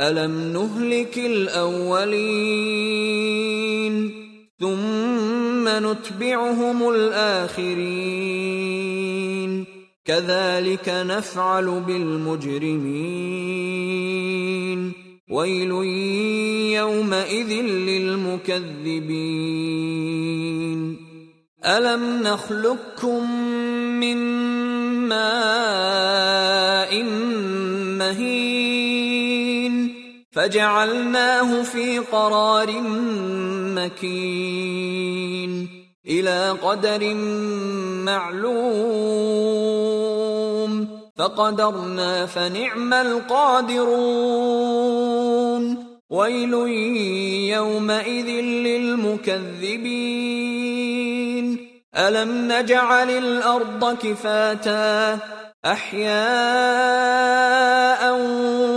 ألم نهلك الأولين ثم نتبعهم الآخرين كذلك نفعل بالمجرمين ويل يومئذ للمكذبين ألم نخلقكم من ماء مهين فجعلناه في قرار مكين إلى قدر معلوم فقدرنا فنعم القادرون ويل يومئذ للمكذبين ألم نجعل الأرض كفاتا أحياء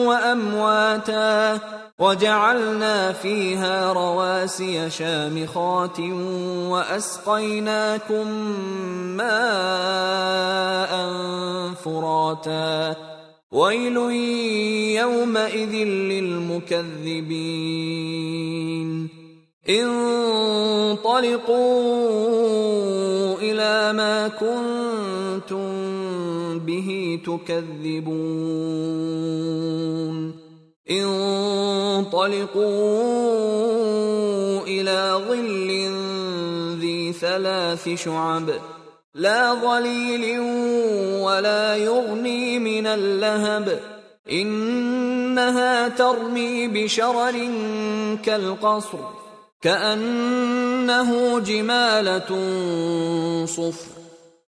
وأمواتا وجعلنا فيها رواسي شامخات وأسقيناكم ماء فراتا. ويل يومئذ للمكذبين. انطلقوا إلى ما كنتم به تكذبون. انطلقوا إلى ظل ذي ثلاث شعب. لا ظليل ولا يغني من اللهب. إنها ترمي بشرر كالقصر كأنه جمالة صفر.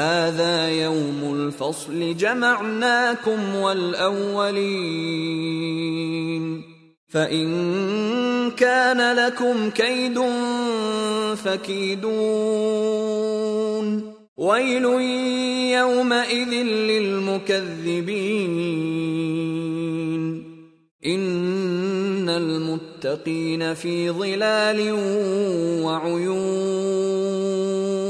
هذا يوم الفصل جمعناكم والأولين. فإن كان لكم كيد فكيدون. ويل يومئذ للمكذبين. إن المتقين في ظلال وعيون.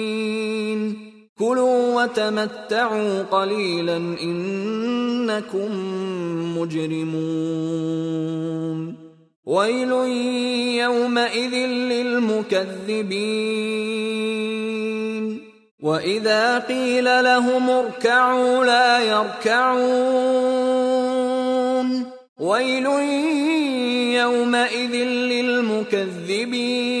كلوا وتمتعوا قليلا إنكم مجرمون. ويل يومئذ للمكذبين. وإذا قيل لهم اركعوا لا يركعون. ويل يومئذ للمكذبين.